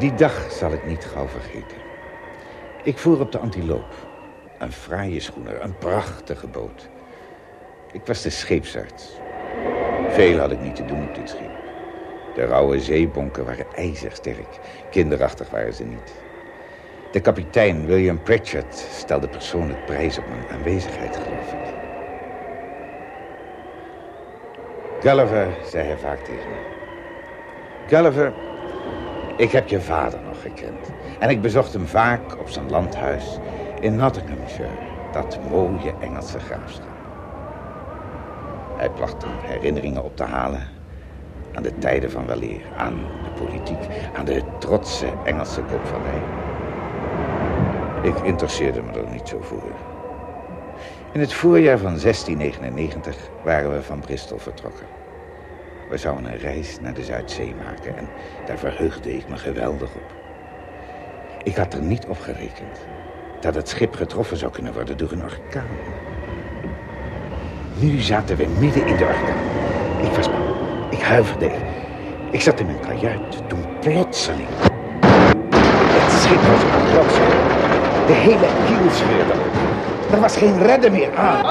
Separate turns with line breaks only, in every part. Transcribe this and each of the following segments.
Die dag zal ik niet gauw vergeten. Ik voer op de Antiloop. Een fraaie schoener, een prachtige boot. Ik was de scheepsarts. Veel had ik niet te doen op dit schip. De rauwe zeebonken waren ijzersterk. Kinderachtig waren ze niet. De kapitein, William Pritchard, stelde persoonlijk prijs op mijn aanwezigheid, geloof ik. Gulliver, zei hij vaak tegen me. Gulliver, ik heb je vader nog gekend. En ik bezocht hem vaak op zijn landhuis in Nottinghamshire, dat mooie Engelse graafschap. Hij placht dan herinneringen op te halen aan de tijden van weleer, aan de politiek, aan de trotse Engelse koopvaardij. Ik interesseerde me er niet zo voor. In het voorjaar van 1699 waren we van Bristol vertrokken. We zouden een reis naar de Zuidzee maken en daar verheugde ik me geweldig op. Ik had er niet op gerekend dat het schip getroffen zou kunnen worden door een orkaan. Nu zaten we midden in de orkaan. Ik was bang. Ik huiverde. Ik zat in mijn kajuit toen plotseling... Het schip was aan De hele kiel scheurde. Er was geen redden meer aan.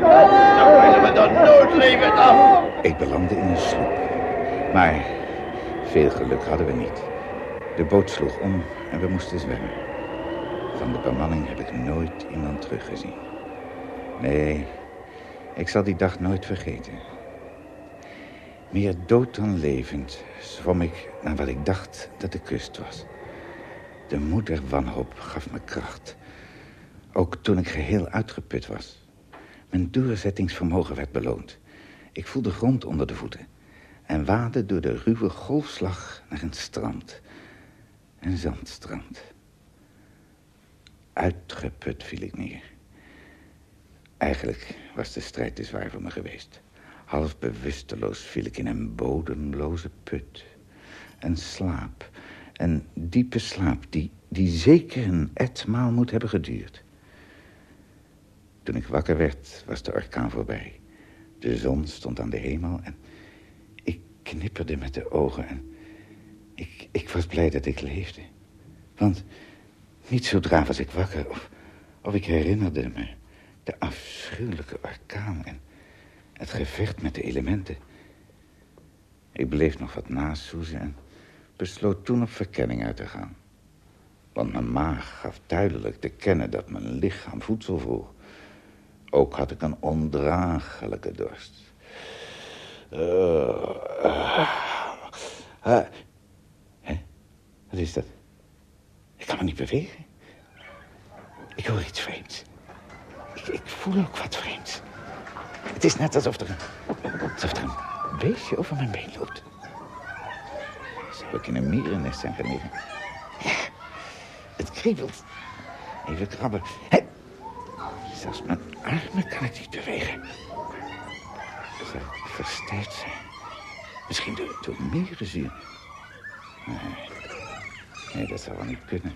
Dan
we dan noodleven af.
Ik belandde in een sloep. Maar veel geluk hadden we niet. De boot sloeg om en we moesten zwemmen. Van de bemanning heb ik nooit iemand teruggezien. Nee, ik zal die dag nooit vergeten. Meer dood dan levend zwom ik naar wat ik dacht dat de kust was. De moeder wanhoop gaf me kracht. Ook toen ik geheel uitgeput was. Mijn doorzettingsvermogen werd beloond. Ik voelde grond onder de voeten. En waadde door de ruwe golfslag naar een strand. Een zandstrand. Uitgeput viel ik neer. Eigenlijk was de strijd te zwaar voor me geweest. Half bewusteloos viel ik in een bodemloze put. Een slaap, een diepe slaap die, die zeker een etmaal moet hebben geduurd. Toen ik wakker werd, was de orkaan voorbij. De zon stond aan de hemel en ik knipperde met de ogen en ik, ik was blij dat ik leefde. Want niet zodra was ik wakker of, of ik herinnerde me de afschuwelijke orkaan en het gevecht met de elementen. Ik bleef nog wat nasoezen en besloot toen op verkenning uit te gaan. Want mijn maag gaf duidelijk te kennen dat mijn lichaam voedsel vroeg. Ook had ik een ondraaglijke dorst. Uh, Hè? Wat is dat? Ik kan me niet bewegen. Ik hoor iets vreemds. Ik, voel ook wat vreemds. Het is net alsof er, een, er een beestje over mijn been loopt. Zou ik in een mierennest zijn gelegen? Het kriebelt. Even krabben. Zelfs mijn armen kan ik niet bewegen. Zou ik zijn? Misschien door, door merenzuur. Nee. nee, dat zou wel niet kunnen.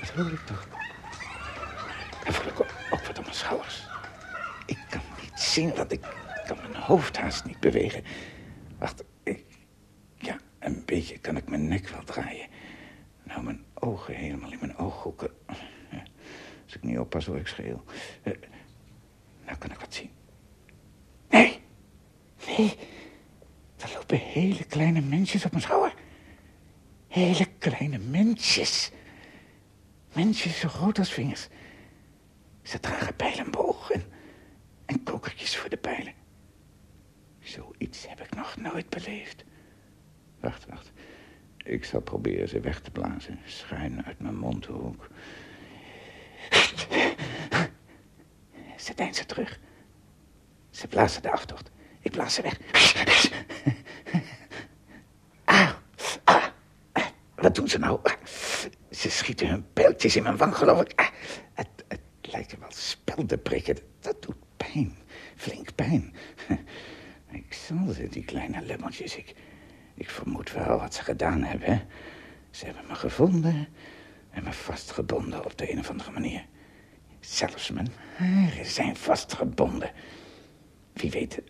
Wat hoor ik toch? En voel ik ook wat op mijn schouders. Ik kan niet zien, want ik kan mijn hoofd haast niet bewegen. Wacht, ik... Ja, een beetje kan ik mijn nek wel draaien. Nou, mijn ogen helemaal in mijn ooghoeken. Als ik niet oppas, word ik scheel. Uh, nou kan ik wat zien. Nee, nee. Er lopen hele kleine mensjes op mijn schouder. Hele kleine mensjes. Mensjes zo groot als vingers. Ze dragen pijlenboog en, en kokertjes voor de pijlen. Zoiets heb ik nog nooit beleefd. Wacht, wacht. Ik zal proberen ze weg te blazen. Schuin uit mijn mondhoek. Ze deinzen terug. Ze blazen de aftocht. Ik blaas ze weg. Ah, ah, wat doen ze nou? Ze schieten hun pijltjes in mijn wang, geloof ik. Ah, het, het lijken wel speldenprikken. Dat doet pijn. Flink pijn. Ik zal ze, die kleine lemmeltjes. Ik, ik vermoed wel wat ze gedaan hebben. Ze hebben me gevonden en me vastgebonden op de een of andere manier. Zelfs mijn haren zijn vastgebonden. Wie weet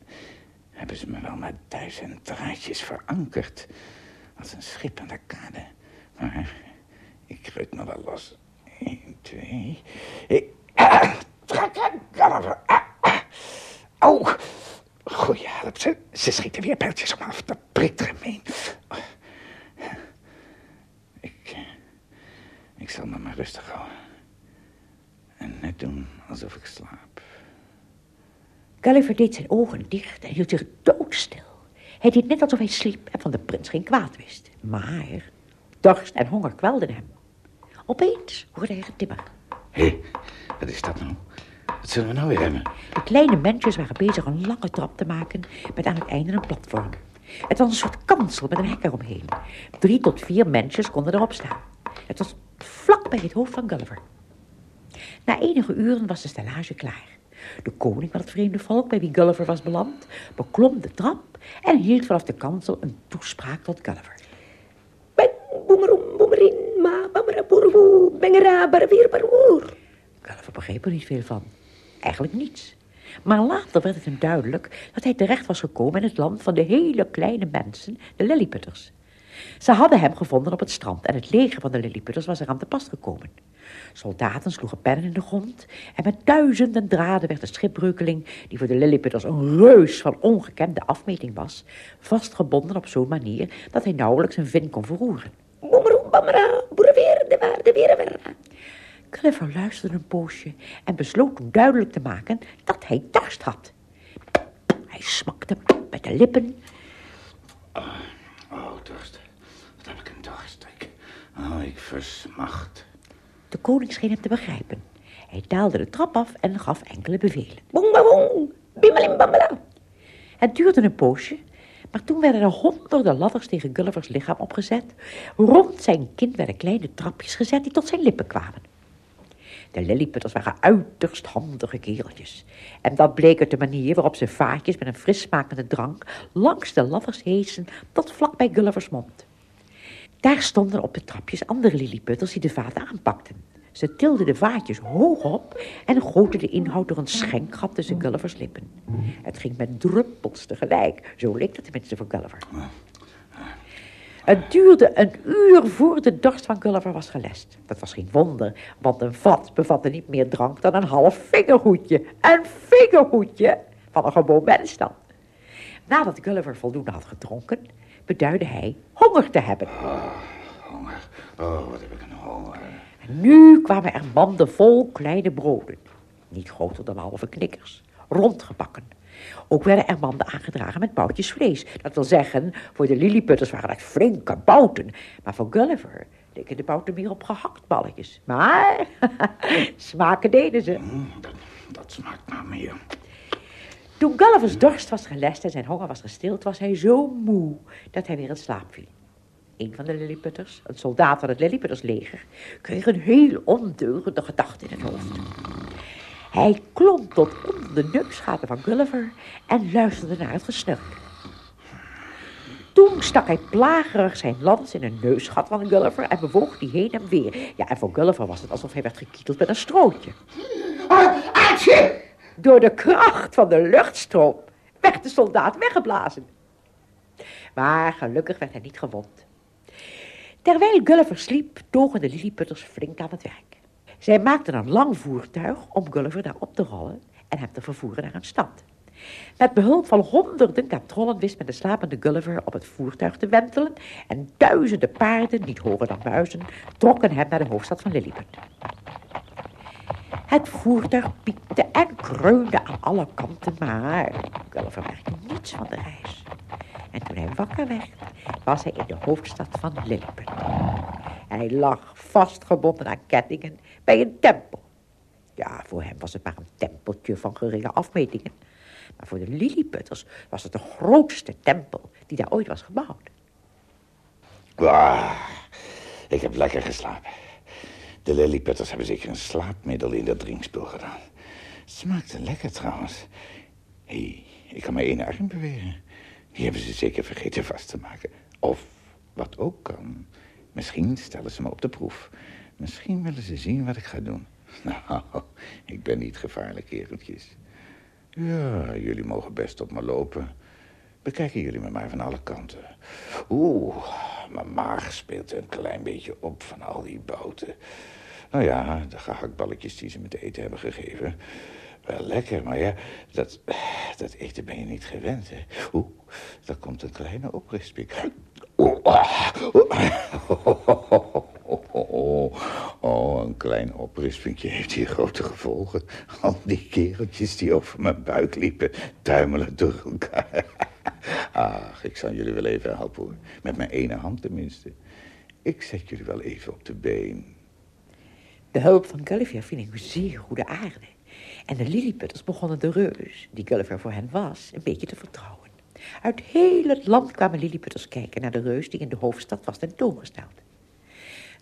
hebben ze me wel met duizend draadjes verankerd. Als een schip aan de kade. Maar ik ruit me wel los. Eén, twee... Ik, ah, ah. Oh, goeie help. Ze, ze schieten weer pijltjes om af. Dat prikt er mee. Ik, eh, ik zal me maar rustig houden. En net doen alsof ik slaap.
Gulliver deed zijn ogen dicht en hield zich doodstil. Hij deed net alsof hij sliep en van de prins geen kwaad wist. Maar dorst en honger kwelden hem. Opeens hoorde hij getimmer.
Hé, hey, wat is dat nou? Wat zullen we nou weer hebben?
De kleine mensjes waren bezig een lange trap te maken met aan het einde een platform. Het was een soort kansel met een hek eromheen. Drie tot vier mensjes konden erop staan. Het was vlak bij het hoofd van Gulliver. Na enige uren was de stellage klaar. De koning van het vreemde volk, bij wie Gulliver was beland, beklom de trap en hield vanaf de kansel een toespraak tot Gulliver.
Ben boemeroem boemerin, ma bamera boerwoe, bengera barwier barwoer.
Gulliver begreep er niet veel van. Eigenlijk niets. Maar later werd het hem duidelijk dat hij terecht was gekomen in het land van de hele kleine mensen, de Lilliputters. Ze hadden hem gevonden op het strand en het leger van de Lilliputters was eraan te pas gekomen. Soldaten sloegen pennen in de grond en met duizenden draden werd de schipbreukeling, die voor de Lilliputters een reus van ongekende afmeting was, vastgebonden op zo'n manier dat hij nauwelijks een vin kon verroeren.
Boemeroem bamera, boereweer, de waar, de weer,
Clifford luisterde een poosje en besloot toen duidelijk te maken dat hij dorst had. Hij smakte met de lippen.
Oh, oh dorst. Ik een dorst. Ik, oh, ik versmacht.
De koning scheen hem te begrijpen. Hij daalde de trap af en gaf enkele bevelen.
Boem, boem, bimmelim.
Het duurde een poosje, maar toen werden er honderden ladders tegen Gullivers lichaam opgezet. Rond zijn kin werden kleine trapjes gezet die tot zijn lippen kwamen. De Lilliputters waren uiterst handige kereltjes. En dat bleek uit de manier waarop ze vaatjes met een fris smakende drank langs de ladders heesen tot vlak bij Gullivers mond. Daar stonden op de trapjes andere Lilliputters die de vaten aanpakten. Ze tilden de vaatjes hoog op en goten de inhoud door een schenkgat tussen Gullivers lippen. Het ging met druppels tegelijk. Zo leek dat tenminste voor Gulliver. Het duurde een uur voor de dorst van Gulliver was gelest. Dat was geen wonder, want een vat bevatte niet meer drank dan een half vingerhoedje. Een vingerhoedje van een gewoon mens dan. Nadat Gulliver voldoende had gedronken, beduidde hij honger te hebben.
Oh, honger. Oh, wat heb ik een honger.
En nu kwamen er manden vol kleine broden. Niet groter dan halve knikkers. Rondgebakken. Ook werden er manden aangedragen met boutjes vlees. Dat wil zeggen, voor de lilliputters waren dat flinke bouten. Maar voor Gulliver leken de bouten meer op gehaktballetjes. Maar smaken deden ze.
Mm, dat, dat smaakt naar meer.
Toen Gullivers dorst was gelest en zijn honger was gestild, was hij zo moe dat hij weer in slaap viel. Een van de Lilliputters, een soldaat van het Lilliputtersleger, kreeg een heel ondeugende gedachte in het hoofd. Hij klom tot onder de neusgaten van Gulliver en luisterde naar het gesnurk. Toen stak hij plagerig zijn lans in een neusgat van Gulliver en bewoog die heen en weer. Ja, en voor Gulliver was het alsof hij werd gekieteld met een strootje. Door de kracht van de luchtstroom werd de soldaat weggeblazen. Maar gelukkig werd hij niet gewond. Terwijl Gulliver sliep, togen de Lilliputters flink aan het werk. Zij maakten een lang voertuig om Gulliver daarop te rollen en hem te vervoeren naar een stad. Met behulp van honderden katrollen wist men de slapende Gulliver op het voertuig te wentelen en duizenden paarden, niet horen dan muizen, trokken hem naar de hoofdstad van Lilliput. Het voertuig piepte en kreunde aan alle kanten, maar Gulliver merkte niets van de reis. En toen hij wakker werd, was hij in de hoofdstad van Lilliput. Hij lag vastgebonden aan kettingen bij een tempel. Ja, voor hem was het maar een tempeltje van geringe afmetingen. Maar voor de Lilliputters was het de grootste tempel die daar ooit was gebouwd.
Ah, ik heb lekker geslapen. De Lilliputters hebben zeker een slaapmiddel in dat drinkspul gedaan. Smaakte lekker trouwens. Hé, hey, ik kan maar één arm bewegen. Die hebben ze zeker vergeten vast te maken. Of, wat ook kan, misschien stellen ze me op de proef. Misschien willen ze zien wat ik ga doen. Nou, ik ben niet gevaarlijk, kereltjes. Ja, jullie mogen best op me lopen. Bekijken jullie me maar van alle kanten. Oeh, mijn maag speelt een klein beetje op van al die bouten. Nou ja, de gehaktballetjes die ze me te eten hebben gegeven. Wel lekker, maar ja, dat, dat eten ben je niet gewend, hè. Oeh, daar komt een kleine ah, Oh, een klein oprispingje heeft hier grote gevolgen. Al die kereltjes die over mijn buik liepen, tuimelen door elkaar. Ach, ik zal jullie wel even helpen, hoor. Met mijn ene hand tenminste. Ik zet jullie wel even op de been.
De hulp van Gulliver viel in zeer goede aarde. En de lilliputters begonnen de reus, die Gulliver voor hen was, een beetje te vertrouwen. Uit heel het land kwamen lilliputters kijken naar de reus die in de hoofdstad was tentoongesteld.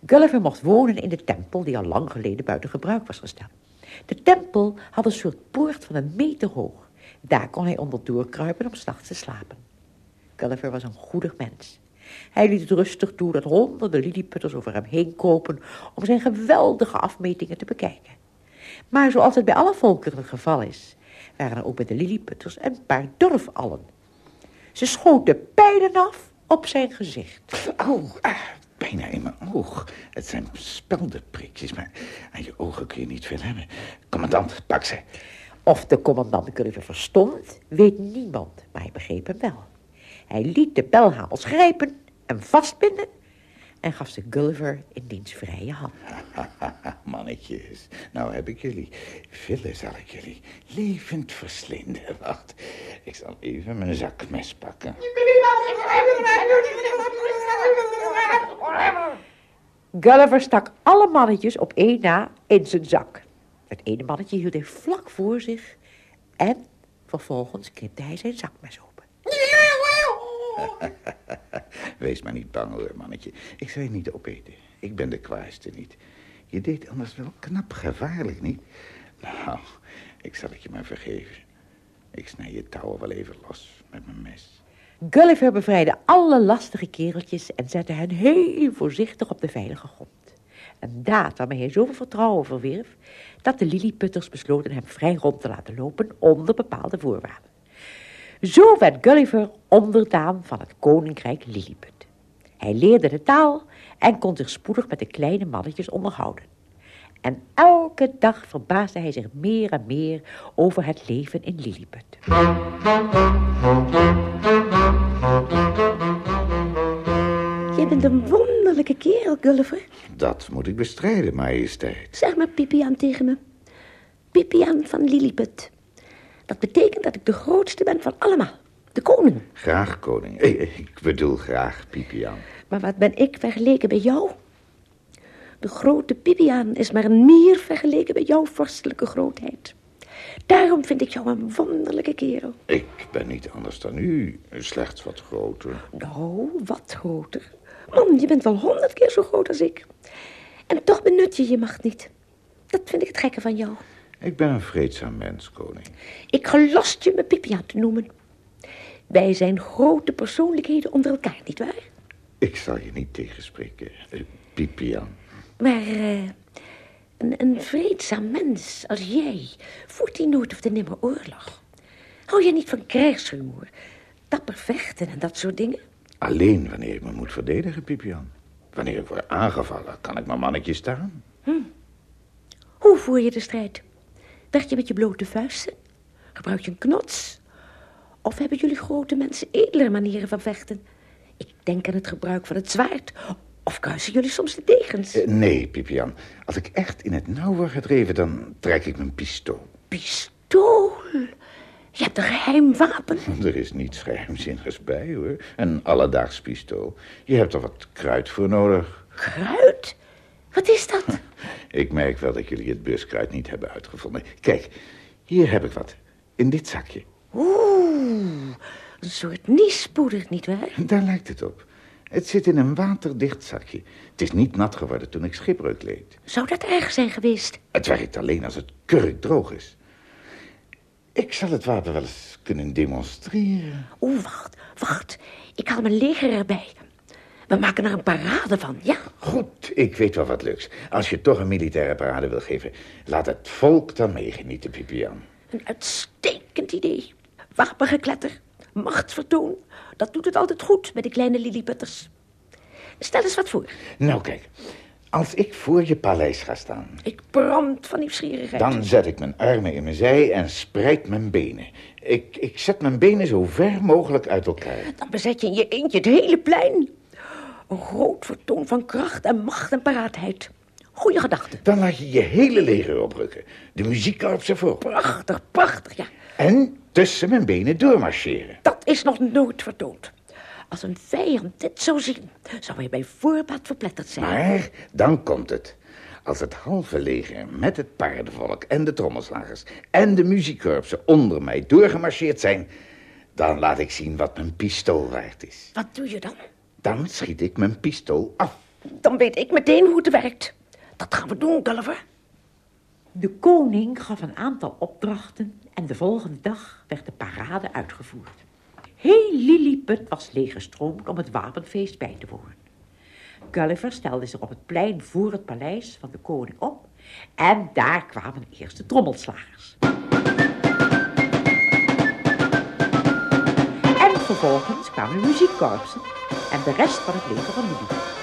Gulliver mocht wonen in de tempel die al lang geleden buiten gebruik was gesteld. De tempel had een soort poort van een meter hoog. Daar kon hij onder doorkruipen om s'nachts te slapen. Gulliver was een goedig mens. Hij liet het rustig toe dat honderden lilliputters over hem heen kropen om zijn geweldige afmetingen te bekijken. Maar zoals het bij alle volkeren het geval is, waren er ook bij de lilliputters een paar durfallen. Ze schoten pijlen af op zijn gezicht.
Ah, bijna in mijn oog. Het zijn speldenprikjes, maar aan je ogen kun je niet veel hebben. Commandant, pak ze.
Of de commandant Gulliver verstond, weet niemand, maar hij begreep hem wel. Hij liet de belhamels grijpen en vastbinden en gaf ze Gulliver in diens vrije hand.
Mannetjes, nou heb ik jullie. Villen zal ik jullie levend verslinden. Wacht, ik zal even mijn zakmes pakken.
Gulliver stak alle mannetjes op één na in zijn zak. Het ene mannetje hield hij vlak voor zich en vervolgens knipte hij zijn zakmes open.
Wees maar niet bang hoor, mannetje. Ik zal je niet opeten. Ik ben de kwaaiste niet. Je deed anders wel knap gevaarlijk, niet? Nou, ik zal het je maar vergeven. Ik snij je touwen wel even los met mijn mes.
Gulliver bevrijdde alle lastige kereltjes en zette hen heel voorzichtig op de veilige grond. Een daad waarmee hij zoveel vertrouwen verwierf, dat de lilliputters besloten hem vrij rond te laten lopen onder bepaalde voorwaarden. Zo werd Gulliver onderdaan van het koninkrijk Lilliput. Hij leerde de taal en kon zich spoedig met de kleine mannetjes onderhouden. En elke dag verbaasde hij zich meer en meer over het leven in Lilliput.
Je bent een wonderlijke kerel, Gulliver.
Dat moet ik bestrijden, majesteit.
Zeg maar Pipiaan tegen me. Pipiaan van Lilliput. Dat betekent dat ik de grootste ben van allemaal. De koning.
Graag, koning. Eh, Ik bedoel graag, Pipiaan.
Maar wat ben ik vergeleken bij jou? De grote Pipiaan is maar een mier vergeleken bij jouw vorstelijke grootheid. Daarom vind ik jou een wonderlijke kerel.
Ik ben niet anders dan u, slechts wat groter.
Nou, wat groter. Man, je bent wel honderd keer zo groot als ik. En toch benut je je macht niet. Dat vind ik het gekke van jou.
Ik ben een vreedzaam mens, koning.
Ik gelast je me Pipiaan te noemen. Wij zijn grote persoonlijkheden onder elkaar, nietwaar?
Ik zal je niet tegenspreken, eh, Pipiaan.
Maar eh, een, een vreedzaam mens als jij voert die nooit of de nimmer oorlog. Hou je niet van krijgsrumoer, dapper vechten en dat soort dingen?
Alleen wanneer ik me moet verdedigen, Pipiaan. Wanneer ik word aangevallen, kan ik mijn mannetje staan.
Hoe voer je de strijd? Vecht je met je blote vuisten? Gebruik je een knots? Of hebben jullie grote mensen edele manieren van vechten? Ik denk aan het gebruik van het zwaard. Of kruisen jullie soms de degens?
Eh, nee, Pipiaan. Als ik echt in het nauw word gedreven, dan trek ik mijn pistool.
Pistool? Je hebt een geheim wapen.
Er is niets geheimzinnigs bij, hoor. Een alledaags pistool. Je hebt er wat kruid voor nodig.
Kruid? Wat is dat?
Ik merk wel dat jullie het buskruid niet hebben uitgevonden. Kijk, hier heb ik wat. In dit zakje.
Oeh, een soort niespoeder, nietwaar?
Daar lijkt het op. Het zit in een waterdicht zakje. Het is niet nat geworden toen ik schipbreuk leed.
Zou dat erg zijn geweest?
Het werkt alleen als het kurkdroog is. Ik zal het wapen wel eens kunnen demonstreren.
Oeh, wacht, wacht. Ik haal mijn leger erbij. We maken er een parade van, ja?
Goed, ik weet wel wat leuks. Als je toch een militaire parade wil geven, laat het volk dan meegenieten, Pipiaan.
Een uitstekend idee. Wapengekletter, Machtsvertoon, dat doet het altijd goed bij de kleine lilliputters. Stel eens wat voor.
Nou, kijk. Als ik voor je paleis ga staan,
Ik brand van nieuwsgierigheid.
dan zet ik mijn armen in mijn zij en spreid mijn benen. Ik, ik zet mijn benen zo ver mogelijk uit elkaar.
Dan bezet je in je eentje het hele plein. Een groot vertoon van kracht en macht en paraatheid. Goeie gedachte.
Dan laat je je hele leger oprukken. De muziekkorpsen voor.
Prachtig, prachtig, ja.
En tussen mijn benen doormarcheren.
Dat is nog nooit vertoond. Als een vijand dit zou zien, zou hij bij voorbaat verpletterd zijn.
Maar dan komt het. Als het halve leger met het paardenvolk en de trommelslagers en de muziekkorpsen onder mij doorgemarcheerd zijn, dan laat ik zien wat mijn pistool waard is.
Wat doe je dan?
Dan schiet ik mijn pistool af.
Dan weet ik meteen hoe het werkt. Dat gaan we doen, Gulliver.
De koning gaf een aantal opdrachten en de volgende dag werd de parade uitgevoerd. Heel Lilliput was leeggestroomd om het wapenfeest bij te wonen. Gulliver stelde zich op het plein voor het paleis van de koning op en daar kwamen de trommelslagers. En vervolgens kwamen de muziekkorpsen en de rest van het leger van Lilliput.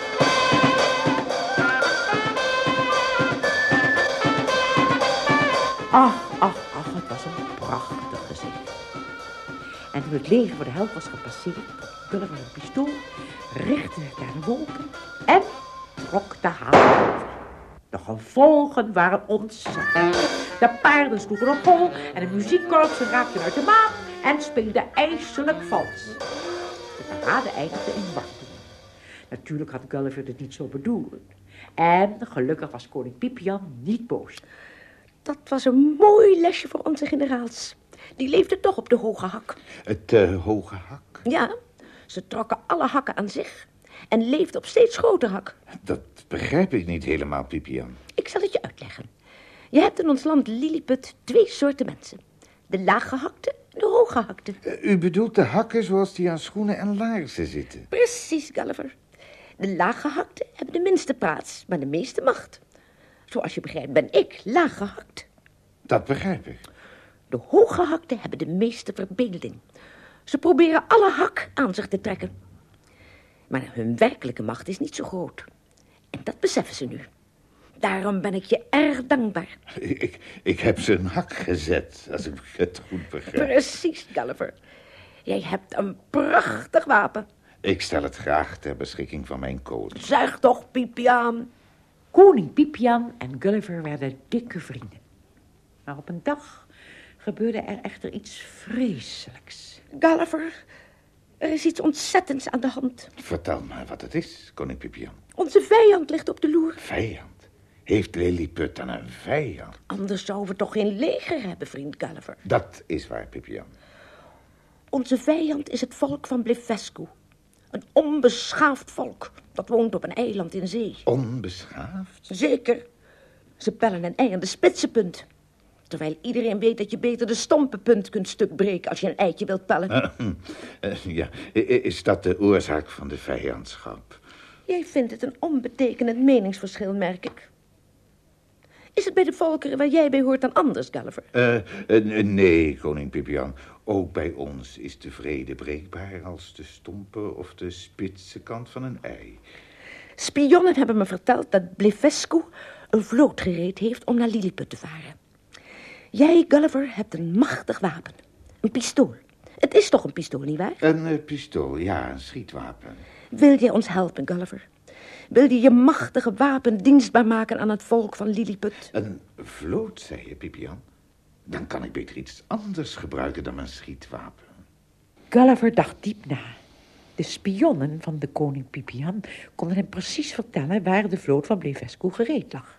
Ach, ach, ach, het was een prachtig. En toen het leger voor de helft was gepasseerd, trok Gulliver een pistool, richtte het naar de wolken en trok de haan. De gevolgen waren ontzettend. De paarden sloegen op hol en de muziekkorpsen raakten uit de maan en speelden ijselijk vals. De parade eindigde in warmte. Natuurlijk had Gulliver het niet zo bedoeld. En gelukkig was koning Pipian niet boos.
Dat was een mooi lesje voor onze generaals. Die leefden toch op de hoge hak.
Het eh, hoge hak,
Ja, ze trokken alle hakken aan zich en leefden op steeds groter hak.
dat begrijp ik niet helemaal, Pipian.
Ik zal het je uitleggen. Je hebt in ons land Lilliput twee soorten mensen. De laaggehakte en de hooggehakte.
Eh, U bedoelt de hakken zoals die aan schoenen en laarzen zitten?
Precies, Gulliver. De laaggehakte hebben de minste praats, maar de meeste macht. Zoals je begrijpt ben ik laaggehakt.
Dat begrijp ik.
De hooggehakte hebben de meeste verbeelding. Ze proberen alle hak aan zich te trekken. Maar hun werkelijke macht is niet zo groot. En dat beseffen ze nu. Daarom ben ik je erg dankbaar.
Ik, ik heb ze een hak gezet, als ik het goed begrijp.
Precies, Gulliver. Jij hebt een prachtig wapen.
Ik stel het graag ter beschikking van mijn koning.
Zuig toch, Pipiaan.
Koning Pipian en Gulliver werden dikke vrienden. Maar op een dag gebeurde er echter iets vreselijks.
Gulliver, er is iets ontzettends aan de hand.
Vertel me wat het is, koning Pipian.
Onze vijand ligt op de loer.
Vijand? Heeft Lilliput dan een vijand?
Anders zouden we toch geen leger hebben, vriend Gulliver.
Dat is waar, Pipian.
Onze vijand is het volk van Blefescu. Een onbeschaafd volk dat woont op een eiland in zee.
Onbeschaafd?
Zeker. Ze pellen een ei aan de spitse punt. Terwijl iedereen weet dat je beter de stompe punt kunt stuk breken als je een eitje wilt pellen.
Eh, ja, i- i- is dat de oorzaak van de vijandschap?
Jij vindt het een onbetekenend meningsverschil, merk ik. Is het bij de volkeren waar jij bij hoort dan anders, Gulliver?
Eh, eh, nee, koning Pipian. Ook bij ons is de vrede breekbaar als de stompe of de spitse kant van een ei.
Spionnen hebben me verteld dat Blefescu een vloot gereed heeft om naar Lilliput te varen. Jij, Gulliver, hebt een machtig wapen. Een pistool. Het is toch een pistool, nietwaar?
Een eh, pistool, ja, een schietwapen.
Wil jij ons helpen, Gulliver? Wil je je machtige wapen dienstbaar maken aan het volk van Lilliput?
Een vloot, zei je, Pipian? Dan kan ik beter iets anders gebruiken dan mijn schietwapen.
Gulliver dacht diep na. De spionnen van de koning Pipian konden hem precies vertellen waar de vloot van Blefescu gereed lag.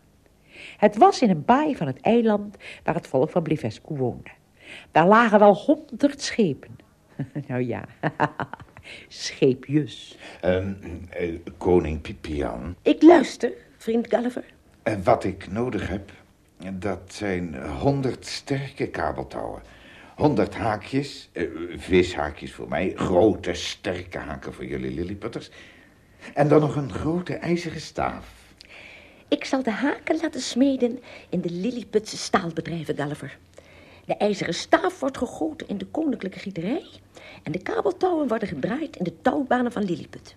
Het was in een baai van het eiland waar het volk van Blefescu woonde. Daar lagen wel honderd schepen. nou ja, scheepjes.
Ehm, eh, koning Pipian,
Ik luister, vriend Gulliver.
eh, wat ik nodig heb, dat zijn honderd sterke kabeltouwen. Honderd haakjes, eh, vishaakjes voor mij, grote sterke haken voor jullie lilliputters. En dan nog een grote ijzeren staaf.
Ik zal de haken laten smeden in de Lilliputse staalbedrijven, Gulliver. De ijzeren staaf wordt gegoten in de koninklijke gieterij... en de kabeltouwen worden gedraaid in de touwbanen van Lilliput.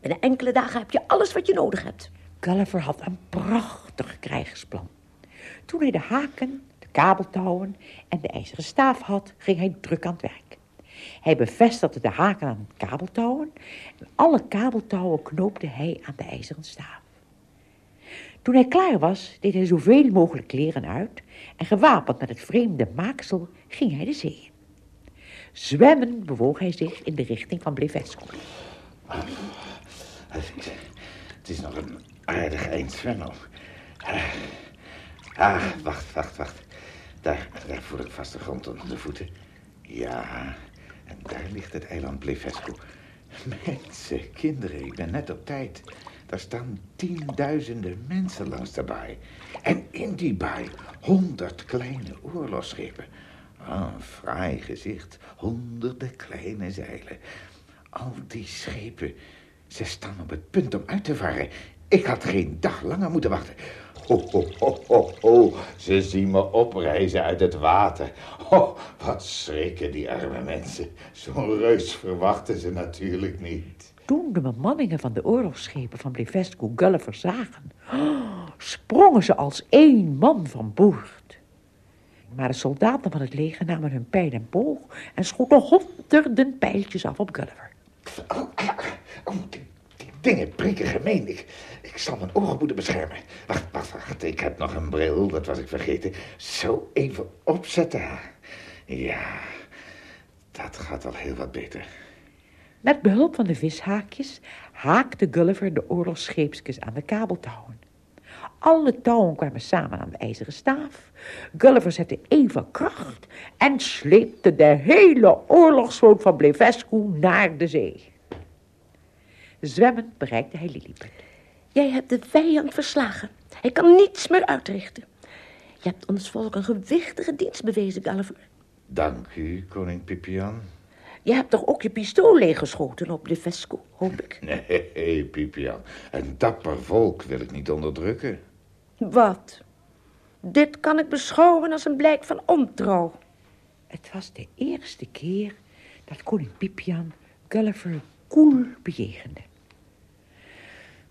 Binnen enkele dagen heb je alles wat je nodig hebt.
Gulliver had een prachtig krijgsplan. Toen hij de haken, de kabeltouwen en de ijzeren staaf had, ging hij druk aan het werk. Hij bevestigde de haken aan kabeltouwen en alle kabeltouwen knoopte hij aan de ijzeren staaf. Toen hij klaar was, deed hij zoveel mogelijk kleren uit en gewapend met het vreemde maaksel ging hij de zee in. Bewoog hij zich in de richting van Blefesco.
Het is nog een aardig eind zwemmel. Ah, ah, wacht, wacht, wacht. Daar, daar voel ik vast de grond onder de voeten. Ja, en daar ligt het eiland Blefesco. Mensen, kinderen, ik ben net op tijd. Daar staan tienduizenden mensen langs de baai. En in die baai honderd kleine oorlogsschepen. Een fraai gezicht. Honderden kleine zeilen. Al die schepen, ze staan op het punt om uit te varen. Ik had geen dag langer moeten wachten. Ho, ho, ho, ho, ho. Ze zien me oprijzen uit het water. Oh, wat schrikken die arme mensen. Zo'n reus verwachten ze natuurlijk niet.
Toen de bemanningen van de oorlogsschepen van Blefesco Gulliver zagen, sprongen ze als één man van boord. Maar de soldaten van het leger namen hun pijl en boog en schoten honderden pijltjes af op Gulliver.
Oh, oh, die, die dingen prikken gemeen. Ik, ik zal mijn ogen moeten beschermen. Wacht, wacht, wacht. Ik heb nog een bril, dat was ik vergeten. Zo even opzetten. Ja, dat gaat al heel wat beter.
Met behulp van de vishaakjes haakte Gulliver de oorlogsscheepsjes aan de kabeltouwen. Alle touwen kwamen samen aan de ijzeren staaf. Gulliver zette even kracht en sleepte de hele oorlogsvloot van Blefescu naar de zee. Zwemmend bereikte hij Lilliput.
Jij hebt de vijand verslagen. Hij kan niets meer uitrichten. Je hebt ons volk een gewichtige dienst bewezen, Gulliver.
Dank u, koning Pipian.
Je hebt toch ook je pistool leeggeschoten op de Vesco, hoop ik?
Nee, Pipian. Een dapper volk wil ik niet onderdrukken.
Wat? Dit kan ik beschouwen als een blijk van ontrouw.
Het was de eerste keer dat koning Pipian Gulliver koel bejegende.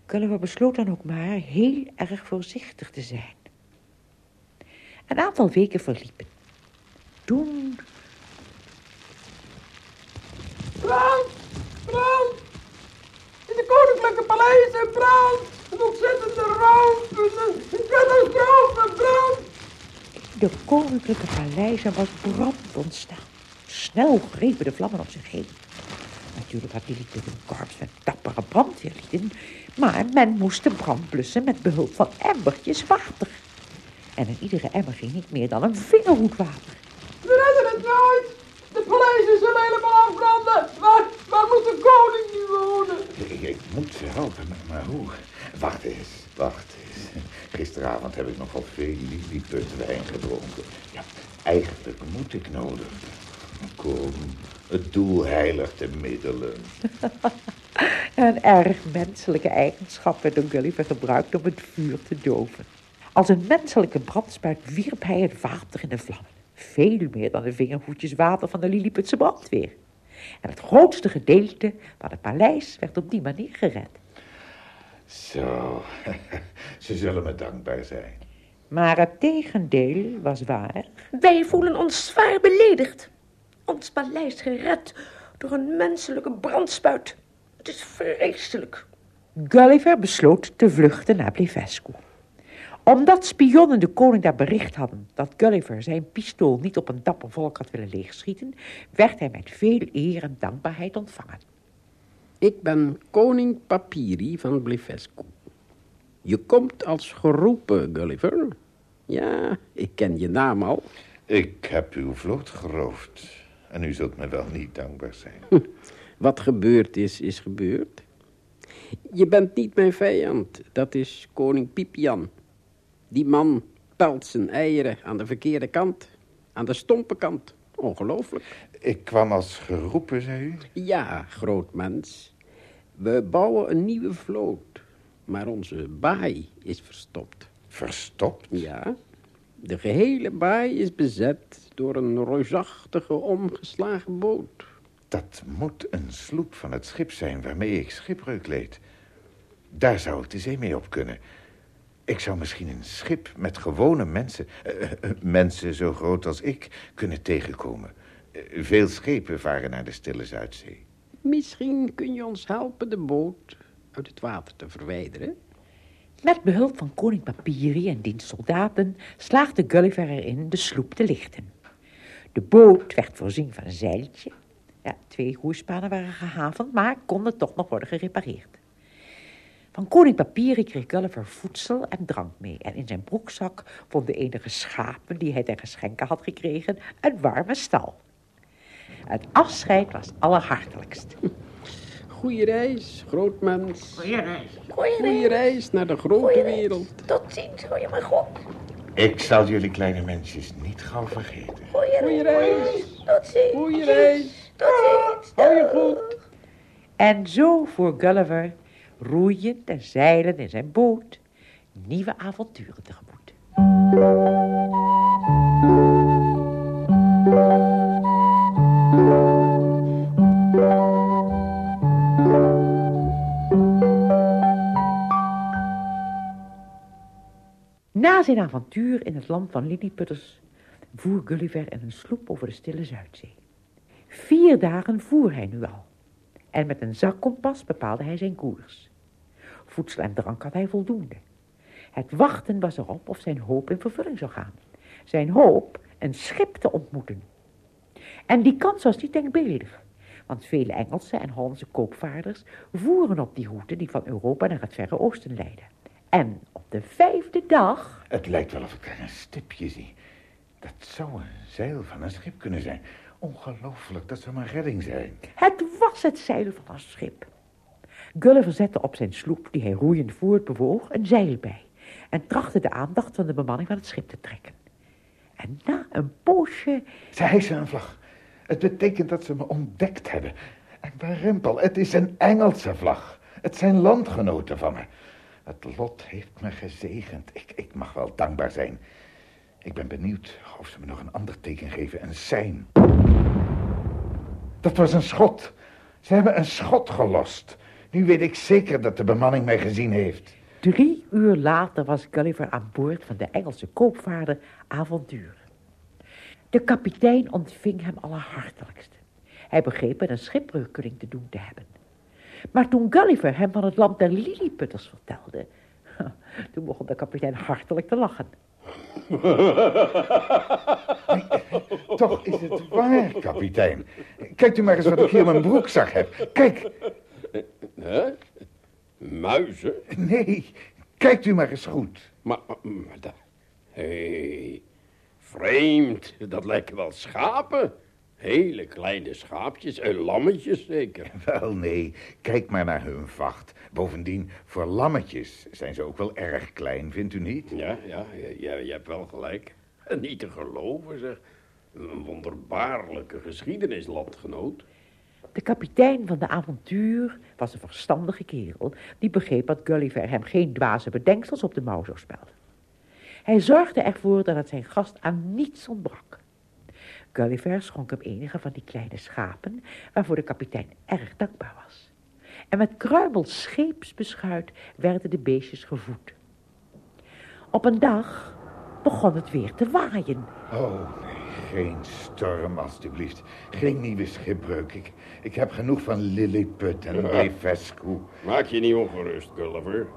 Gulliver besloot dan ook maar heel erg voorzichtig te zijn. Een aantal weken verliepen. Toen...
Brand! Brand! In de koninklijke paleizen brand! Een ontzettende ramp! Een, catastrofe! Brand!
De koninklijke paleizen was brand ontstaan. Snel grepen de vlammen om zich heen. Natuurlijk had Lilliput een korps met dappere brandweerlieden, maar men moest de brand blussen met behulp van emmertjes water. En in iedere emmer ging niet meer dan een vingerhoed water.
We redden het nooit! De paleizen zullen helemaal afbranden! Waar, waar moet de koning nu wonen?
Ik, ik moet ze helpen, maar, maar hoe? Wacht eens, wacht eens. Gisteravond heb ik nogal veel Lilliput wijn gedronken. Ja, eigenlijk moet ik nodig. Kom, het doel heiligt de middelen.
Een erg menselijke eigenschap werd door Gulliver gebruikt om het vuur te doven. Als een menselijke brandspuit wierp hij het water in de vlammen. Veel meer dan de vingerhoedjes water van de Lilliputse brandweer. En het grootste gedeelte van het paleis werd op die manier gered.
Zo, ze zullen me dankbaar zijn.
Maar het tegendeel was waar.
Wij voelen ons zwaar beledigd. Ons paleis gered door een menselijke brandspuit. Het is vreselijk.
Gulliver besloot te vluchten naar Blefescu. Omdat spionnen de koning daar bericht hadden dat Gulliver zijn pistool niet op een dapper volk had willen leegschieten, werd hij met veel eer en dankbaarheid ontvangen.
Ik ben koning Papiri van Blefescu. Je komt als geroepen, Gulliver. Ja, ik ken je naam al.
Ik heb uw vloot geroofd. En u zult me wel niet dankbaar zijn.
Wat gebeurd is, is gebeurd. Je bent niet mijn vijand. Dat is koning Pipian. Die man pelt zijn eieren aan de verkeerde kant. Aan de stompe kant. Ongelooflijk.
Ik kwam als geroepen, zei u?
Ja, groot mens. We bouwen een nieuwe vloot. Maar onze baai is verstopt.
Verstopt?
Ja, de gehele baai is bezet door een reusachtige omgeslagen boot.
Dat moet een sloep van het schip zijn waarmee ik schipbreuk leed. Daar zou ik de zee mee op kunnen. Ik zou misschien een schip met gewone mensen... eh, eh, mensen zo groot als ik kunnen tegenkomen. Eh, veel schepen varen naar de stille Zuidzee.
Misschien kun je ons helpen de boot uit het water te verwijderen.
Met behulp van koning Papiri en diens soldaten slaagde Gulliver erin de sloep te lichten. De boot werd voorzien van een zeiltje. Ja, twee roeispanen waren gehavend, maar konden toch nog worden gerepareerd. Van koning Papiri kreeg Gulliver voedsel en drank mee. En in zijn broekzak vond de enige schapen die hij ten geschenke had gekregen een warme stal. Het afscheid was allerhartelijkst.
Goeie reis, groot mens.
Goeie
Goeie reis naar de grote wereld.
Tot ziens, goeie mijn god.
Ik zal jullie kleine mensjes niet gauw vergeten.
Goeie reis.
Tot ziens.
Goeie reis.
Tot ziens.
Hou je goed.
En zo voer Gulliver, roeiend en zeilend in zijn boot, nieuwe avonturen tegemoet. Na zijn avontuur in het land van Lilliputters voer Gulliver in een sloep over de stille Zuidzee. Vier dagen voer hij nu al. En met een zakkompas bepaalde hij zijn koers. Voedsel en drank had hij voldoende. Het wachten was erop of zijn hoop in vervulling zou gaan. Zijn hoop een schip te ontmoeten. En die kans was niet denkbeeldig. Want vele Engelse en Hollandse koopvaarders voeren op die route die van Europa naar het Verre Oosten leidde. En op de vijfde dag...
Het lijkt wel of ik daar een stipje zie. Dat zou een zeil van een schip kunnen zijn. Ongelooflijk, dat zou maar redding zijn.
Het was het zeil van een schip. Gulliver zette op zijn sloep, die hij roeiend voortbewoog, een zeil bij. En trachtte de aandacht van de bemanning van het schip te trekken. En na een poosje...
Ze een vlag. Het betekent dat ze me ontdekt hebben. En Barimpel, het is een Engelse vlag. Het zijn landgenoten van me. Het lot heeft me gezegend. Ik, ik mag wel dankbaar zijn. Ik ben benieuwd of ze me nog een ander teken geven, een sein. Dat was een schot. Ze hebben een schot gelost. Nu weet ik zeker dat de bemanning mij gezien heeft.
Drie uur later was Gulliver aan boord van de Engelse koopvaarder Avontuur. De kapitein ontving hem allerhartelijkst. Hij begreep met een schipbreukeling te doen te hebben. Maar toen Gulliver hem van het land der Lilliputters vertelde... toen begon de kapitein hartelijk te lachen.
Toch is het waar, kapitein. Kijkt u maar eens wat ik hier in mijn broekzak heb. Kijk,
Hè? Muizen?
nee, kijkt u maar eens goed.
Maar, maar, dat... Hé, vreemd. Dat lijken wel schapen. Hele kleine schaapjes en lammetjes zeker.
Wel, nee, kijk maar naar hun vacht. Bovendien, voor lammetjes zijn ze ook wel erg klein, vindt u niet?
Ja, ja, ja, je hebt wel gelijk. Niet te geloven, zeg. Een wonderbaarlijke geschiedenis, landgenoot.
De kapitein van de avontuur was een verstandige kerel... die begreep dat Gulliver hem geen dwaze bedenksels op de mouw zou spelden. Hij zorgde ervoor dat het zijn gast aan niets ontbrak. Gulliver schonk hem enige van die kleine schapen... waarvoor de kapitein erg dankbaar was. En met kruimels scheepsbeschuit werden de beestjes gevoed. Op een dag begon het weer te waaien...
Oh, geen storm, alstublieft. Geen nieuwe schipbreuk. Ik, ik heb genoeg van Lilliput en Blefescu.
Maak je niet ongerust, Gulliver.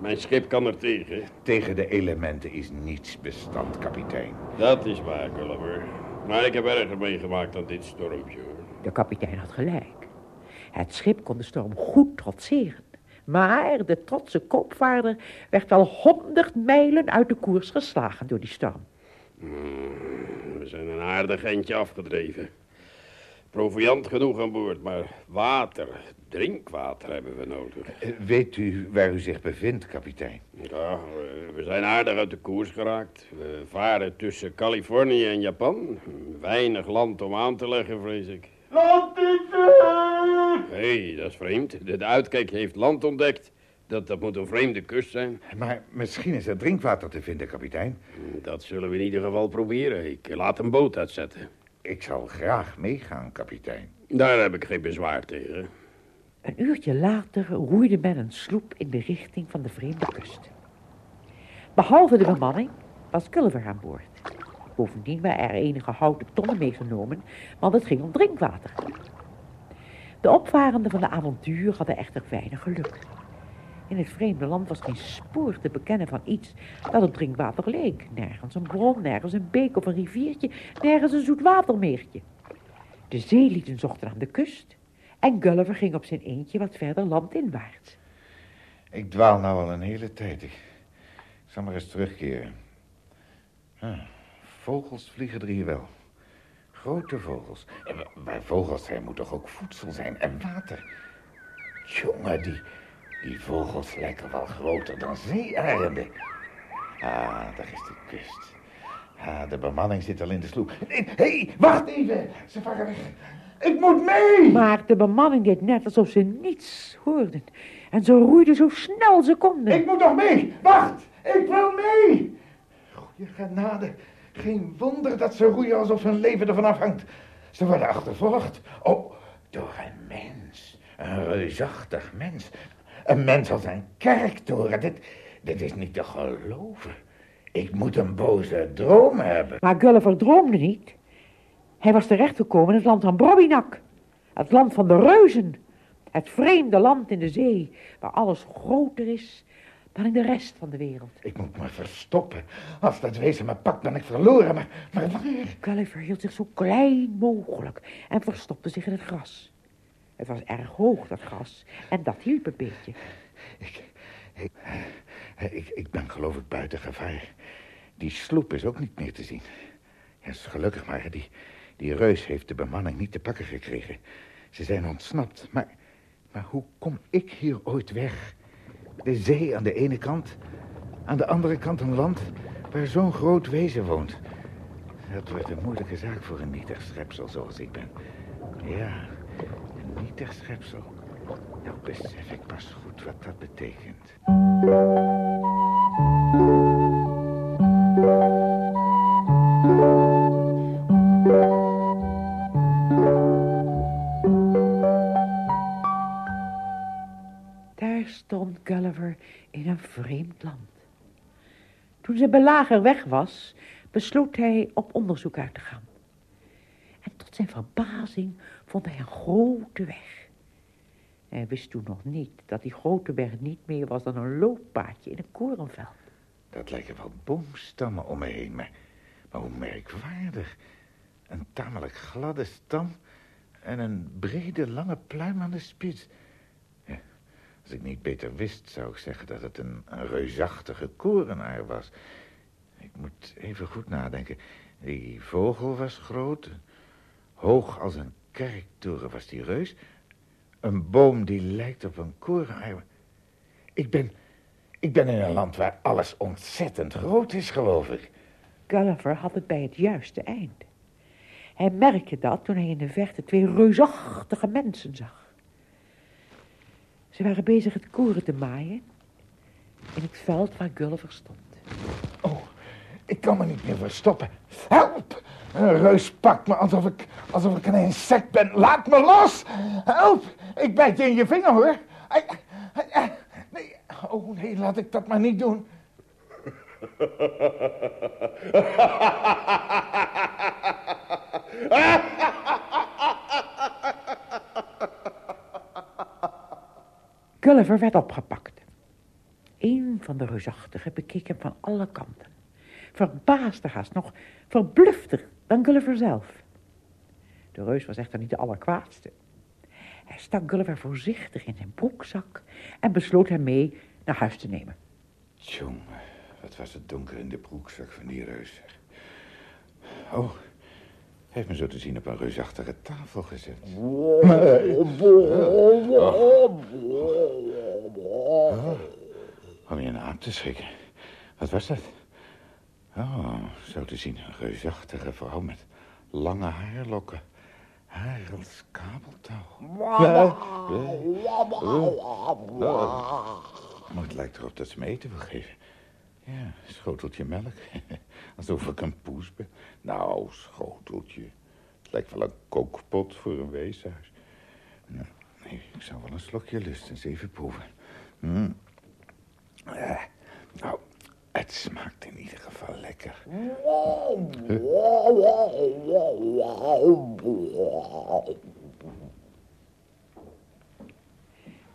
Mijn schip kan er tegen.
Tegen de elementen is niets bestand, kapitein.
Dat is waar, Gulliver. Maar ik heb erger meegemaakt dan dit stormpje, hoor.
De kapitein had gelijk. Het schip kon de storm goed trotseren. Maar de trotse koopvaarder werd wel honderd mijlen uit de koers geslagen door die storm.
Hmm, we zijn een aardig eindje afgedreven. Proviant genoeg aan boord, maar water, drinkwater hebben we nodig.
Eh, Weet u waar u zich bevindt, kapitein?
Ja, we- zijn aardig uit de koers geraakt. We varen tussen Californië en Japan. Weinig land om aan te leggen, vrees ik.
Land!
Hé, hey, dat is vreemd. De uitkijk heeft land ontdekt. Dat, dat moet een vreemde kust zijn.
Maar misschien is er drinkwater te vinden, kapitein.
Dat zullen we in ieder geval proberen. Ik laat een boot uitzetten.
Ik zal graag meegaan, kapitein.
Daar heb ik geen bezwaar tegen.
Een uurtje later roeide men een sloep in de richting van de vreemde kust. Behalve de bemanning was Culver aan boord. Bovendien waren er enige houten tonnen meegenomen, want het ging om drinkwater. De opvarenden van de avontuur hadden echter weinig geluk. In het vreemde land was geen spoor te bekennen van iets dat op drinkwater leek. Nergens een bron, nergens een beek of een riviertje, nergens een zoetwatermeertje. De zeelieden zochten aan de kust en Gulliver ging op zijn eentje wat verder landinwaarts.
Ik dwaal nou al een hele tijd. Ik zal maar eens terugkeren. Ah, vogels vliegen er hier wel. Grote vogels. En waar vogels zijn, moet toch ook voedsel zijn en water. Jongen, die, die vogels lijken wel groter dan zeearenden. Ah, daar is de kust. Ah, de bemanning zit al in de sloep. Hé, hey, wacht even! Ze varen weg. Ik moet mee!
Maar de bemanning deed net alsof ze niets hoorden. En ze roeiden zo snel ze konden.
Ik moet nog mee! Wacht! Ik wil mee! Goeie genade. Geen wonder dat ze roeien alsof hun leven ervan afhangt. Ze worden achtervolgd. Oh, door een mens. Een reusachtig mens. Een mens als een kerktoren. Dit, dit is niet te geloven. Ik moet een boze droom hebben.
Maar Gulliver droomde niet. Hij was terechtgekomen in het land van Brobbinak. Het land van de reuzen. Het vreemde land in de zee, waar alles groter is dan in de rest van de wereld.
Ik moet me verstoppen. Als dat wezen me pakt, ben ik verloren. Maar, maar waar?
Gulliver hield zich zo klein mogelijk en verstopte zich in het gras. Het was erg hoog, dat gras, en dat hielp een beetje.
Ik, ik, ik, ik ben geloof ik buiten gevaar. Die sloep is ook niet meer te zien. Is gelukkig maar, die, die reus heeft de bemanning niet te pakken gekregen. Ze zijn ontsnapt, maar, maar hoe kom ik hier ooit weg? De zee aan de ene kant, aan de andere kant een land waar zo'n groot wezen woont. Dat wordt een moeilijke zaak voor een nietig schepsel zoals ik ben. Ja, nietig schepsel. Nou besef ik pas goed wat dat betekent.
Daar stond Gulliver in een vreemd land. Toen zijn belager weg was, besloot hij op onderzoek uit te gaan. En tot zijn verbazing vond hij een grote weg. Hij wist toen nog niet dat die grote weg niet meer was dan een looppaadje in een korenveld.
Dat lijken wel boomstammen om me heen, maar, hoe merkwaardig. Een tamelijk gladde stam en een brede, lange pluim aan de spits. Als ik niet beter wist, zou ik zeggen dat het een, een reusachtige korenaar was. Ik moet even goed nadenken. Die vogel was groot, hoog als een kerktoren was die reus. Een boom die lijkt op een korenaar. Ik ben, ik ben in een land waar alles ontzettend groot is, geloof ik.
Gulliver had het bij het juiste eind. Hij merkte dat toen hij in de verte twee reusachtige mensen zag. Ze waren bezig het koren te maaien in het veld waar Gulliver stond.
Oh, ik kan me niet meer verstoppen. Help! Een reus pakt me alsof ik, alsof ik een insect ben. Laat me los! Help! Ik bijt je in je vinger, hoor. Nee, oh nee, laat ik dat maar niet doen.
Gulliver werd opgepakt. Een van de reusachtigen bekeek hem van alle kanten. Verbaasder haast nog, verblufter dan Gulliver zelf. De reus was echter niet de allerkwaadste. Hij stak Gulliver voorzichtig in zijn broekzak en besloot hem mee naar huis te nemen.
Jongen, wat was het donker in de broekzak van die reus. Oh, hij heeft me zo te zien op een reusachtige tafel gezet. Oh, om je een aap te schrikken. Wat was dat? Oh, zo te zien een reusachtige vrouw met lange haarlokken. Haar als kabeltouw. Maar het lijkt erop dat ze me eten wil geven. Ja, schoteltje melk. Alsof ik een poes ben. Nou, schoteltje. Het lijkt wel een kookpot voor een weeshuis. Nou, nee, ik zou wel een slokje lusten. Eens even proeven. Mm. Eh, nou, het smaakt in ieder geval lekker.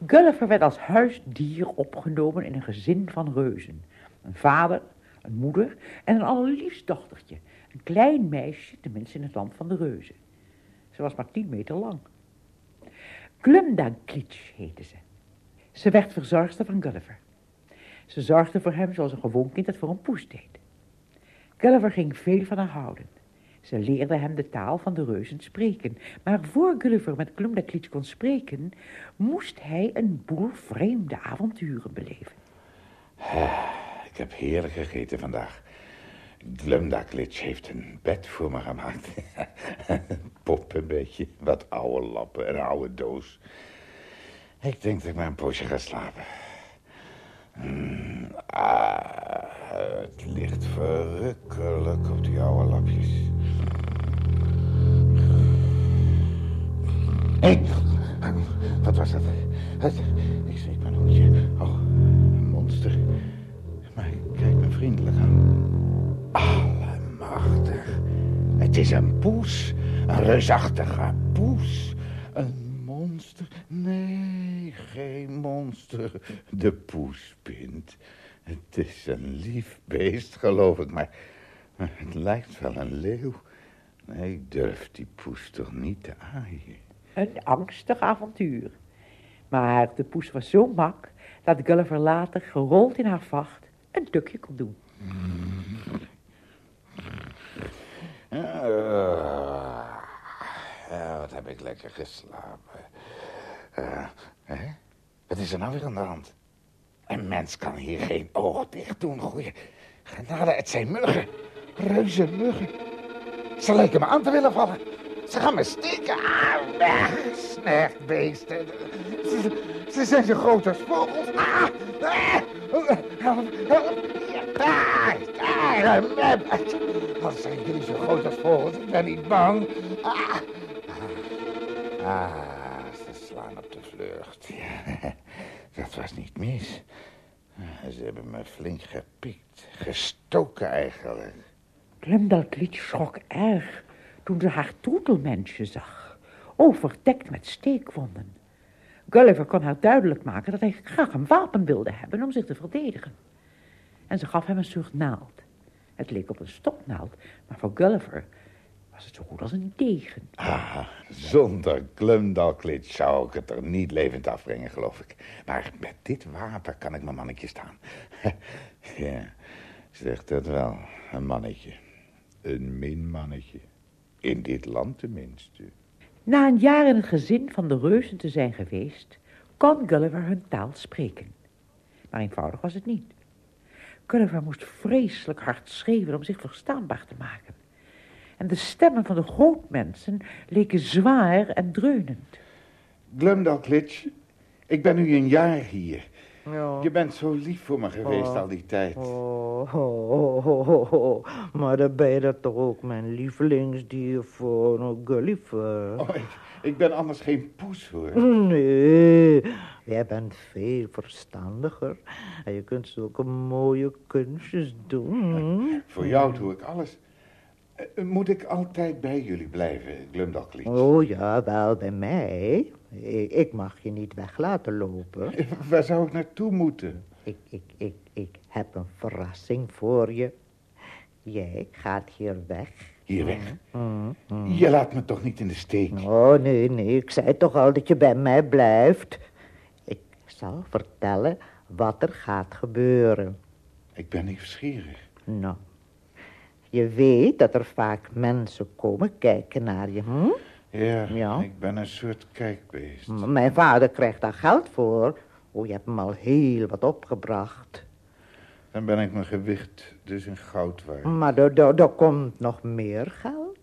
Gulliver werd als huisdier opgenomen in een gezin van reuzen. Een vader, een moeder en een allerliefst dochtertje. Een klein meisje, tenminste in het land van de reuzen. Ze was maar tien meter lang. Glumdagklitsch heette ze. Ze werd verzorgster van Gulliver. Ze zorgde voor hem zoals een gewoon kind het voor een poes deed. Gulliver ging veel van haar houden. Ze leerde hem de taal van de reuzen spreken. Maar voor Gulliver met Glumdagklitsch kon spreken, moest hij een boel vreemde avonturen beleven.
Ik heb heerlijk gegeten vandaag. Glumdaklitsch heeft een bed voor me gemaakt. Een beetje, wat oude lappen en een oude doos. Ik denk dat ik maar een poosje ga slapen. Mm, ah, het ligt verrukkelijk op die oude lapjes. Hé, wat was dat? Het, ik zweet mijn hoedje. Oh, een monster. Maar hij kijkt me vriendelijk aan. Allemachtig. Het is een poes. Een reusachtige poes. Een monster. Nee, geen monster. De poespint. Het is een lief beest, geloof ik, maar, het lijkt wel een leeuw. Nee, ik durf die poes toch niet te aaien.
Een angstig avontuur. Maar de poes was zo mak dat Gulliver later, gerold in haar vacht, een tukje kon doen.
Ah, wat heb ik lekker geslapen. Eh, hè? Wat is er nou weer aan de hand? Een mens kan hier geen oog dicht doen. Goeie genade, het zijn muggen. Reuze muggen. Ze lijken me aan te willen vallen. Ze gaan me steken. Ah, weg. Ze, zijn zo groot als vogels. Ah, ah, help, help. Ah, ah, ah, Wat zijn jullie zo groot als vogels? Ik ben niet bang. Ah, ah ze slaan op de vlucht. Ja, dat was niet mis. Ze hebben me flink gepikt. Gestoken eigenlijk.
Glumdalklitsch schrok erg toen ze haar troetelmensje zag, overdekt met steekwonden. Gulliver kon haar duidelijk maken dat hij graag een wapen wilde hebben om zich te verdedigen. En ze gaf hem een soort naald. Het leek op een stopnaald, maar voor Gulliver was het zo goed als een degen.
Ah, zonder Glumdalklitsch zou ik het er niet levend afbrengen, geloof ik. Maar met dit wapen kan ik mijn mannetje staan. ja, zegt dat wel, een mannetje. Een minmannetje. In dit land tenminste.
Na een jaar in het gezin van de reuzen te zijn geweest, kon Gulliver hun taal spreken. Maar eenvoudig was het niet. Gulliver moest vreselijk hard schreeuwen om zich verstaanbaar te maken. En de stemmen van de grootmensen leken zwaar en dreunend.
Glumdalklitsch, ik ben nu een jaar hier.
Ja.
Je bent zo lief voor me geweest
Oh.
al die tijd.
Oh, oh, oh, oh, oh. Maar dan ben je dat toch ook mijn lievelingsdier voor oh, Gulliver?
Oh, ik, ik ben anders geen poes, hoor.
Nee, jij bent veel verstandiger. En je kunt zulke mooie kunstjes doen.
Voor jou doe ik alles. Eh, Moet ik altijd bij jullie blijven, Glumdalklitsch?
Oh ja, wel bij mij. Ik, ik mag je niet weg laten lopen.
Waar zou ik naartoe moeten?
Ik, ik, ik, ik heb een verrassing voor je. Jij gaat hier weg.
Hier weg.
Mm, mm.
Je laat me toch niet in de steek?
Oh, nee, nee, ik zei toch al dat je bij mij blijft. Ik zal vertellen wat er gaat gebeuren.
Ik ben nieuwsgierig.
Nou, je weet dat er vaak mensen komen kijken naar je, hm?
Ja,
Ja.
ik ben een soort kijkbeest.
M- Mijn vader krijgt daar geld voor. Oh, je hebt hem al heel wat opgebracht.
Dan ben ik mijn gewicht dus in goud waard.
Maar er komt nog meer geld.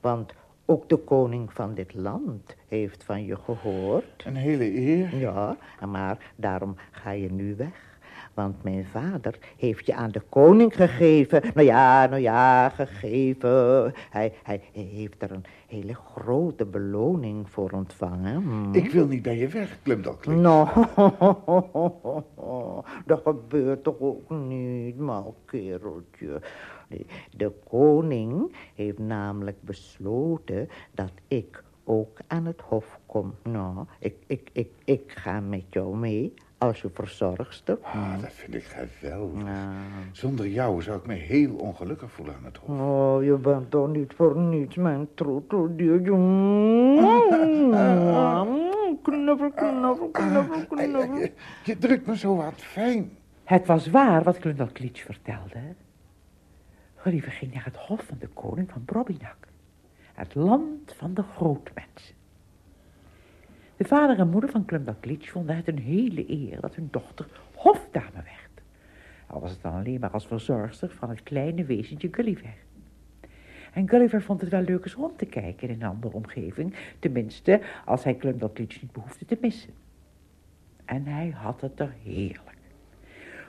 Want Ook de koning van dit land heeft van je gehoord.
Een hele eer.
Ja, maar daarom ga je nu weg. Want mijn vader heeft je aan de koning gegeven. Nou ja, nou ja, gegeven. Hij, hij heeft er een hele grote beloning voor ontvangen. Hm.
Ik wil niet bij je weg.
Nou, dat gebeurt toch ook niet, mal kereltje. De koning heeft namelijk besloten dat ik ook aan het hof kom. Nou, ik, ik, ik, ik ga met jou mee als je verzorgster.
Ah, dat vind ik geweldig.
Ja.
Zonder jou zou ik me heel ongelukkig voelen aan het hof.
Oh, je bent toch niet voor niets mijn troeteldiertje. Knuffel, knuffel, knuffel, knuffel.
Je, je drukt me zo wat fijn.
Het was waar wat Klundalklitsch vertelde. Gulliver ging naar het hof van de koning van Brobbinak. Het land van de grootmensen. De vader en moeder van Klundalklitsch vonden het een hele eer dat hun dochter hofdame werd. Al was het dan alleen maar als verzorgster van het kleine wezentje Gulliver. En Gulliver vond het wel leuk eens rond te kijken in een andere omgeving. Tenminste, als hij Klundalklitsch niet behoefde te missen. En hij had het er heerlijk.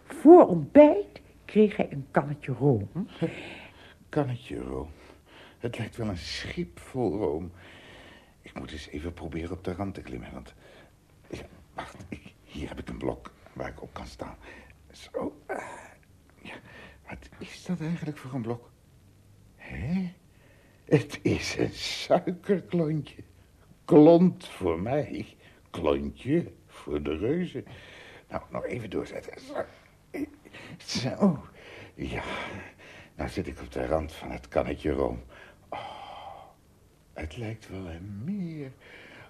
Voor ontbijt kreeg hij een kannetje room.
Kannetje room. Het lijkt wel een schip vol room. Ik moet eens even proberen op de rand te klimmen, want... Wacht, ik, hier heb ik een blok waar ik op kan staan. Zo. ah, ja, wat is dat eigenlijk voor een blok? Hé? Het is een suikerklontje. Klont voor mij, klontje voor de reuzen. Nou, nog even doorzetten. Zo. Zo. Ja, nou zit ik op de rand van het kannetje room. Het lijkt wel een meer.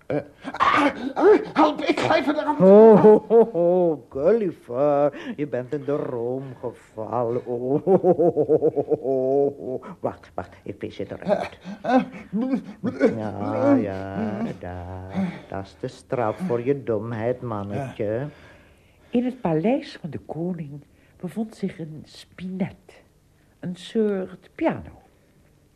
Eh, ah, ah, help, ik ga even de rand.
Oh, oh, oh, oh, Gulliver, je bent in de room gevallen. Oh, oh. Wacht, wacht, ik vis het eruit. Ja, ja, daar. Dat is de straf voor je domheid, mannetje.
In het paleis van de koning bevond zich een spinet. Een soort piano.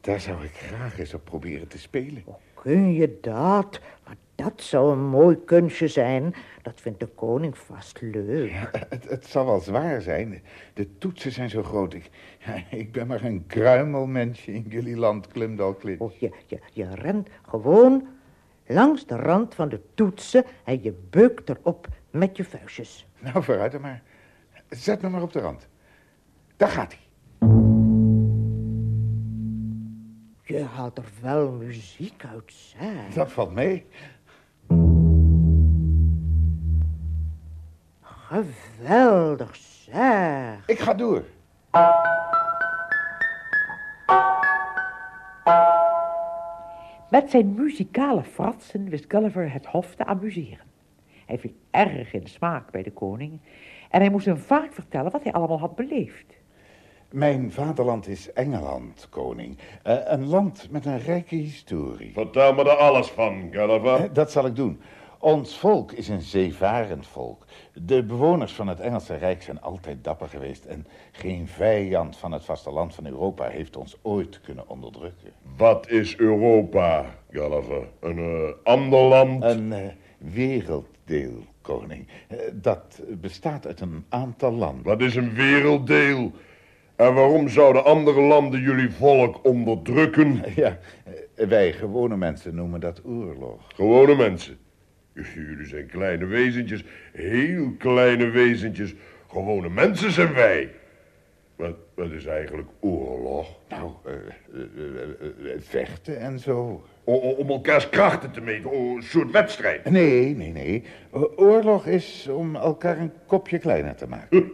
Daar zou ik graag eens op proberen te spelen.
Kun je dat? Maar dat zou een mooi kunstje zijn. Dat vindt de koning vast leuk.
Ja, het, het zal wel zwaar zijn. De toetsen zijn zo groot. Ik, ja, ik ben maar een kruimelmensje in jullie land, Klimdalklits.
Oh, je, je, je rent gewoon langs de rand van de toetsen en je beukt erop met je vuistjes.
Nou, vooruit dan maar. Zet me maar op de rand. Daar gaat hij.
Je haalt er wel muziek uit, zeg.
Dat valt mee.
Geweldig, zeg.
Ik ga door.
Met zijn muzikale fratsen wist Gulliver het hof te amuseren. Hij viel erg in smaak bij de koning en hij moest hem vaak vertellen wat hij allemaal had beleefd.
Mijn vaderland is Engeland, koning. Eh, een land met een rijke historie.
Vertel me er alles van, Gulliver.
Eh, Dat zal ik doen. Ons volk is een zeevarend volk. De bewoners van het Engelse Rijk zijn altijd dapper geweest... en geen vijand van het vasteland van Europa heeft ons ooit kunnen onderdrukken.
Wat is Europa, Gulliver? Een eh, ander land?
Een werelddeel, koning. Dat bestaat uit een aantal landen.
Wat is een werelddeel? En waarom zouden andere landen jullie volk onderdrukken?
Ja, wij gewone mensen noemen dat oorlog.
Gewone mensen. Jullie zijn kleine wezentjes, heel kleine wezentjes. Gewone mensen zijn wij. Wat, wat is eigenlijk oorlog?
Nou, eh, eh, eh, vechten en zo.
Om elkaars krachten te meten, een soort wedstrijd.
Nee, nee, nee. Oorlog is om elkaar een kopje kleiner te maken.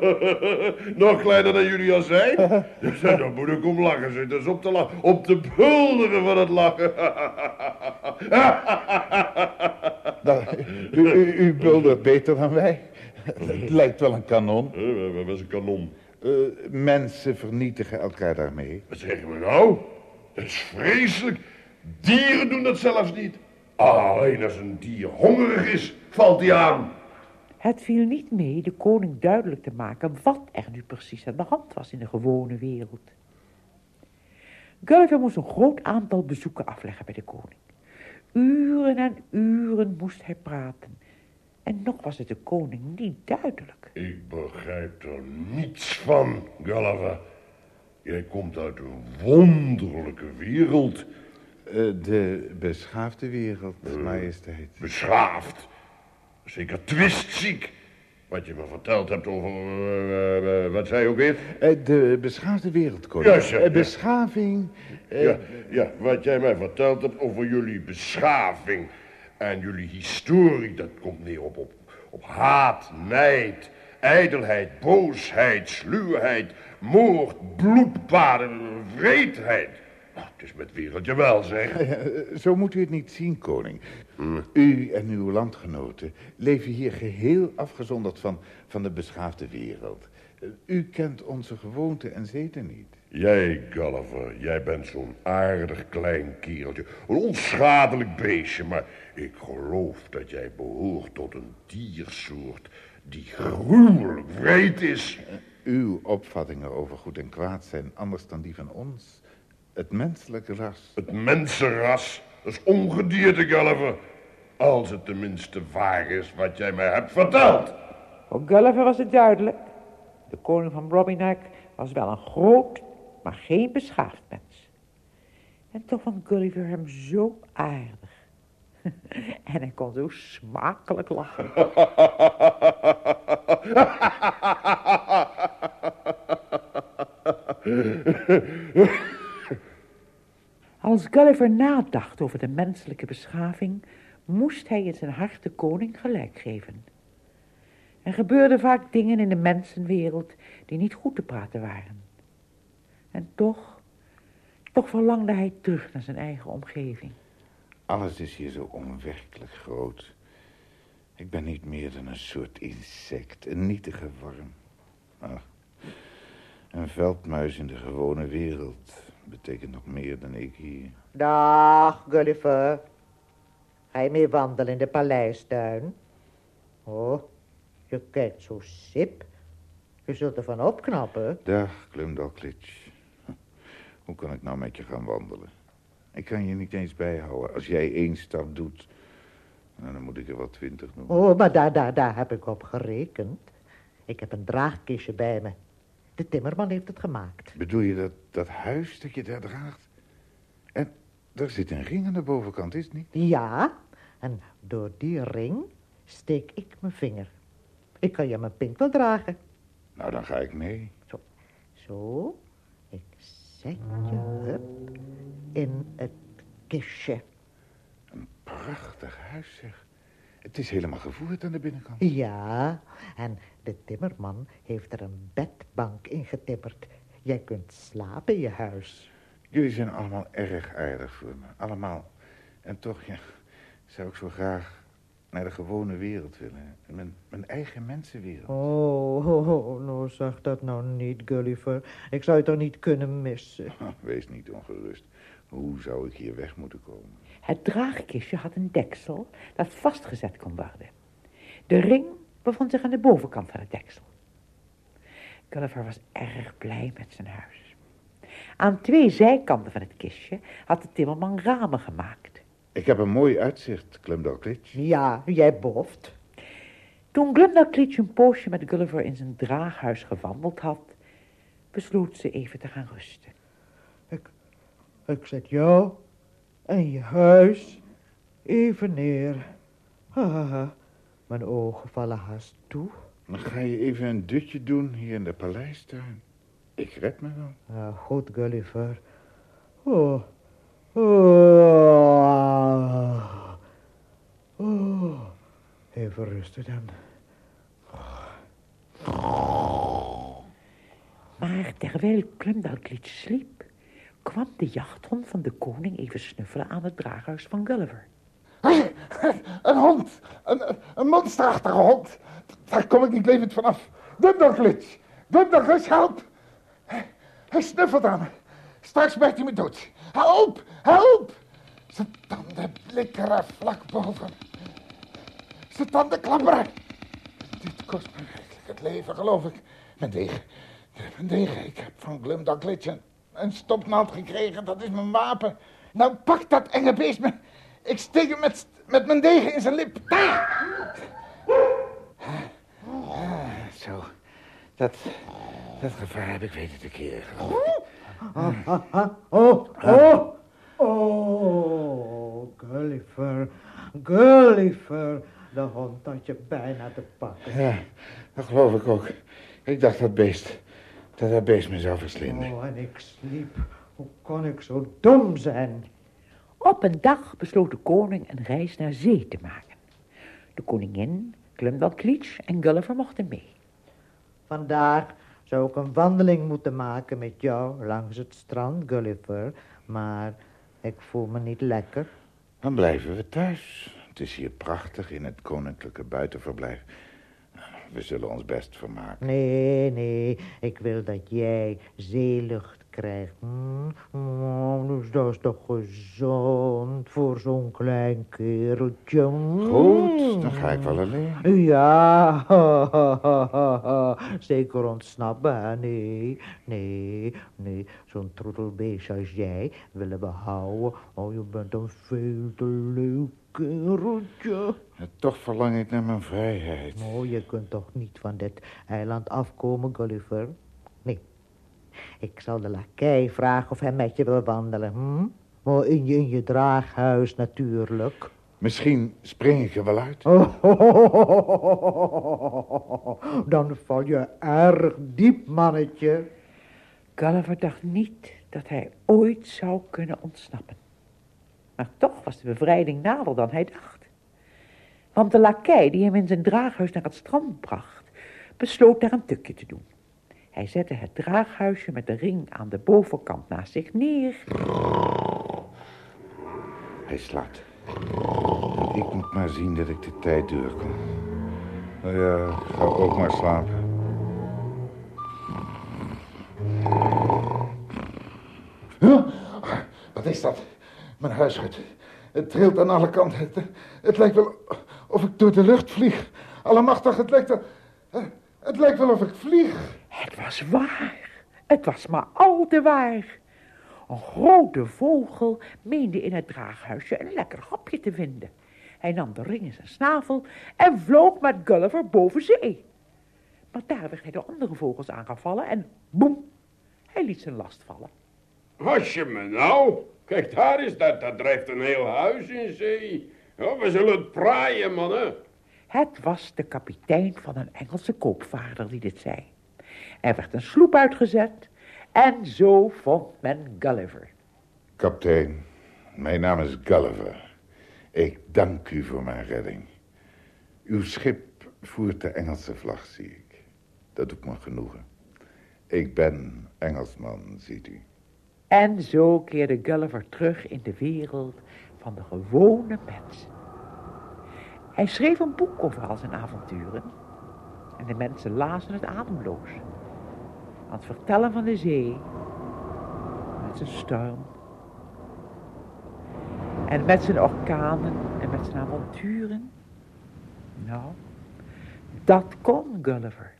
Nog kleiner dan jullie al zijn? Dus dan moet ik om lachen zitten, eens op te lachen. Op te bulderen van het lachen.
Nou, u, u, u buldert beter dan wij. Het lijkt wel een kanon.
Eh, Wat is een kanon?
Eh, mensen vernietigen elkaar daarmee.
Wat zeggen we nou? Dat is vreselijk. Dieren doen dat zelfs niet. Alleen als een dier hongerig is, valt hij aan.
Het viel niet mee de koning duidelijk te maken wat er nu precies aan de hand was in de gewone wereld. Gulliver moest een groot aantal bezoeken afleggen bij de koning. Uren en uren moest hij praten. En nog was het de koning niet duidelijk.
Ik begrijp er niets van, Gulliver. Jij komt uit een wonderlijke wereld.
Eh, de beschaafde wereld, majesteit.
Beschaafd. Zeker twistziek. Wat je me verteld hebt over... eh, eh, wat zei je ook weer?
De beschaafde wereld.
Juist, ja, ja.
beschaving.
Ja, ja, wat jij mij verteld hebt over jullie beschaving en jullie historie, dat komt neer op, op, op haat, nijd, ijdelheid, boosheid, sluwheid, moord, bloedbaden, vreedheid. Nou, het is met wereldje wel, zeg.
Eh, Zo moet u het niet zien, koning. U en uw landgenoten leven hier geheel afgezonderd van, van de beschaafde wereld. Eh, U kent onze gewoonten en zeden niet.
Jij, Gulliver, jij bent zo'n aardig klein kereltje. Een onschadelijk beestje, maar ik geloof dat jij behoort tot een diersoort die gruwelijk wreed is.
Uw opvattingen over goed en kwaad zijn anders dan die van ons. Het menselijke ras.
Het mensenras, dat is ongedierte, Gulliver. Als het tenminste waar is wat jij mij hebt verteld.
Voor Gulliver was het duidelijk. De koning van Robinac was wel een groot, maar geen beschaafd mens. En toch vond Gulliver hem zo aardig. en hij kon zo smakelijk lachen. Als Gulliver nadacht over de menselijke beschaving, moest hij in zijn hart de koning gelijk geven. Er gebeurden vaak dingen in de mensenwereld die niet goed te praten waren. En toch, toch verlangde hij terug naar zijn eigen omgeving.
Alles is hier zo onwerkelijk groot. Ik ben niet meer dan een soort insect, een nietige worm. Ach, een veldmuis in de gewone wereld betekent nog meer dan ik hier.
Dag, Gulliver. Ga je mee wandelen in de paleistuin? Oh, je kijkt zo sip. Je zult ervan opknappen.
Dag, Glumdalklitsch. Hoe kan ik nou met je gaan wandelen? Ik kan je niet eens bijhouden. Als jij één stap doet, nou, dan moet ik er wel twintig doen.
Oh, maar daar, daar, daar heb ik op gerekend. Ik heb een draagkistje bij me. De timmerman heeft het gemaakt.
Bedoel je dat, dat huis dat je daar draagt? En daar zit een ring aan de bovenkant, is het niet?
Ja, en door die ring steek ik mijn vinger. Ik kan je mijn pink wel dragen.
Nou, dan ga ik mee.
Zo, ik zet je hup in het kistje.
Prachtig huis, zeg. Het is helemaal gevoerd aan de binnenkant.
Ja, en de timmerman heeft er een bedbank in getimmerd. Jij kunt slapen in je huis.
Jullie zijn allemaal erg aardig voor me. Allemaal. En toch, ja, zou ik zo graag naar de gewone wereld willen. Mijn, mijn eigen mensenwereld.
Oh, oh, oh, nou zeg dat nou niet, Gulliver. Ik zou je toch niet kunnen missen.
Wees niet ongerust. Hoe zou ik hier weg moeten komen?
Het draagkistje had een deksel dat vastgezet kon worden. De ring bevond zich aan de bovenkant van het deksel. Gulliver was erg blij met zijn huis. Aan twee zijkanten van het kistje had de timmerman ramen gemaakt.
Ik heb een mooi uitzicht, Klumdalklitsch.
Ja, jij boft.
Toen Glumdalcleech een poosje met Gulliver in zijn draaghuis gewandeld had, besloot ze even te gaan rusten.
Ik zet jou en je huis even neer. Haha, mijn ogen vallen haast toe.
Dan ga je even een dutje doen hier in de paleistuin. Ik red me wel.
Ah, goed, Gulliver. Oh. Oh. Oh. Even rusten dan.
Maar terwijl Glumdalcleech sliep, kwam de jachthond van de koning even snuffelen aan het draaghuis van Gulliver.
Een hond! Een, een- monsterachtige hond! Daar kom ik niet levend vanaf. Glumdalklitsch! Glumdalklitsch, help! Hij, snuffelt aan me. Straks bijt hij me dood. Help! Help! Zijn tanden blikkeren vlak boven. Zijn tanden klapperen. Dit kost me werkelijk het leven, geloof ik. Mijn degen. Mijn degen. Ik heb van Glumdalklitsch een een stopnaald gekregen, dat is mijn wapen. Nou, pak dat enge beest me. Ik steek hem met, met mijn degen in zijn lip. Daar! Ah, zo, dat, dat gevaar heb ik weten te keren, ik.
Oh, oh, oh, Gulliver, Gulliver. De hond had je bijna te pakken.
Ja, dat geloof ik ook. Ik dacht dat beest, dat dat beest me zou verslinden.
Oh, en ik sliep. Hoe kon ik zo dom zijn?
Op een dag besloot de koning een reis naar zee te maken. De koningin, Glumdalcleach en Gulliver mochten mee.
Vandaag zou ik een wandeling moeten maken met jou langs het strand, Gulliver. Maar ik voel me niet lekker.
Dan blijven we thuis. Het is hier prachtig in het koninklijke buitenverblijf. We zullen ons best vermaken.
Nee, nee, ik wil dat jij zeelucht krijgt. Hm? Oh, dus dat is toch gezond voor zo'n klein kereltje. Hm?
Goed, dan ga ik wel alleen.
Ja, zeker ontsnappen, hè? Nee, nee, nee. Zo'n troetelbeestje als jij willen we houden. Oh, je bent een veel te leuk kereltje.
En toch verlang ik naar mijn vrijheid.
Oh, je kunt toch niet van dit eiland afkomen, Gulliver? Nee. Ik zal de lakij vragen of hij met je wil wandelen, hm? Oh, in je, in je draaghuis natuurlijk.
Misschien spring ik er wel uit.
Dan val je erg diep, mannetje.
Gulliver dacht niet dat hij ooit zou kunnen ontsnappen. Maar toch was de bevrijding nader dan hij dacht. Want de lakij die hem in zijn draaghuis naar het strand bracht, besloot daar een tukje te doen. Hij zette het draaghuisje met de ring aan de bovenkant naast zich neer.
Hij slaapt. En ik moet maar zien dat ik de tijd doorkom. Nou ja, ga ook maar slapen. Huh? Wat is dat? Mijn huisschut. Het trilt aan alle kanten. Het, het lijkt wel of ik door de lucht vlieg. Allemachtig, het lijkt wel... Het lijkt wel of ik vlieg.
Het was waar. Het was maar al te waar. Een grote vogel meende in het draaghuisje een lekker hapje te vinden. Hij nam de ring in zijn snavel en vloog met Gulliver boven zee. Maar daar werd hij door andere vogels aangevallen en boem, hij liet zijn last vallen.
Als je me nou, kijk daar is dat, dat drijft een heel huis in zee. Ja, we zullen het praaien, mannen.
Het was de kapitein van een Engelse koopvaarder die dit zei. Er werd een sloep uitgezet en zo vond men Gulliver.
Kapitein, mijn naam is Gulliver. Ik dank u voor mijn redding. Uw schip voert de Engelse vlag, zie ik. Dat doet me genoegen. Ik ben Engelsman, ziet u.
En zo keerde Gulliver terug in de wereld van de gewone mensen. Hij schreef een boek over al zijn avonturen. En de mensen lazen het ademloos. Aan het vertellen van de zee. Met zijn storm. En met zijn orkanen en met zijn avonturen. Nou, dat kon Gulliver.